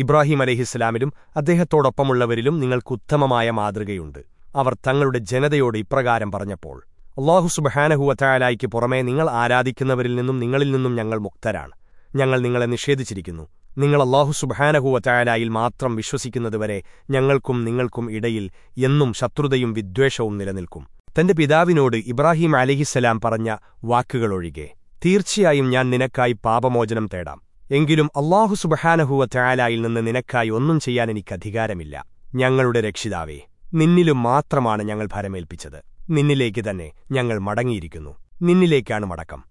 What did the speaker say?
ഇബ്രാഹിം അലഹിസ്ലാമിലും അദ്ദേഹത്തോടൊപ്പമുള്ളവരിലും നിങ്ങൾക്കുത്തമമായ മാതൃകയുണ്ട്. അവർ തങ്ങളുടെ ജനതയോട് ഇപ്രകാരം പറഞ്ഞപ്പോൾ അള്ളാഹു സുബഹാനഹുവറ്റായാലായിക്ക് പുറമേ നിങ്ങൾ ആരാധിക്കുന്നവരിൽ നിന്നും നിങ്ങളിൽ നിന്നും ഞങ്ങൾ മുക്തരാണ്. ഞങ്ങൾ നിങ്ങളെ നിഷേധിച്ചിരിക്കുന്നു. നിങ്ങൾ അള്ളാഹു സുബഹാനഹുവറ്റായാലായിൽ മാത്രം വിശ്വസിക്കുന്നതുവരെ ഞങ്ങൾക്കും നിങ്ങൾക്കും ഇടയിൽ എന്നും ശത്രുതയും വിദ്വേഷവും നിലനിൽക്കും. തന്റെ പിതാവിനോട് ഇബ്രാഹിം അലഹിസ്സലാം പറഞ്ഞ വാക്കുകളൊഴികെ തീർച്ചയായും ഞാൻ നിനക്കായി പാപമോചനം തേടാം. എങ്കിലും അള്ളാഹു സുബഹാനഹുവ ചായാലായിൽ നിന്ന് നിനക്കായി ഒന്നും ചെയ്യാൻ എനിക്ക് അധികാരമില്ല. ഞങ്ങളുടെ രക്ഷിതാവേ നിന്നിലും മാത്രമാണ് ഞങ്ങൾ ഭരമേൽപ്പിച്ചത്. നിന്നിലേക്ക് തന്നെ ഞങ്ങൾ മടങ്ങിയിരിക്കുന്നു. നിന്നിലേക്കാണ് മടക്കം.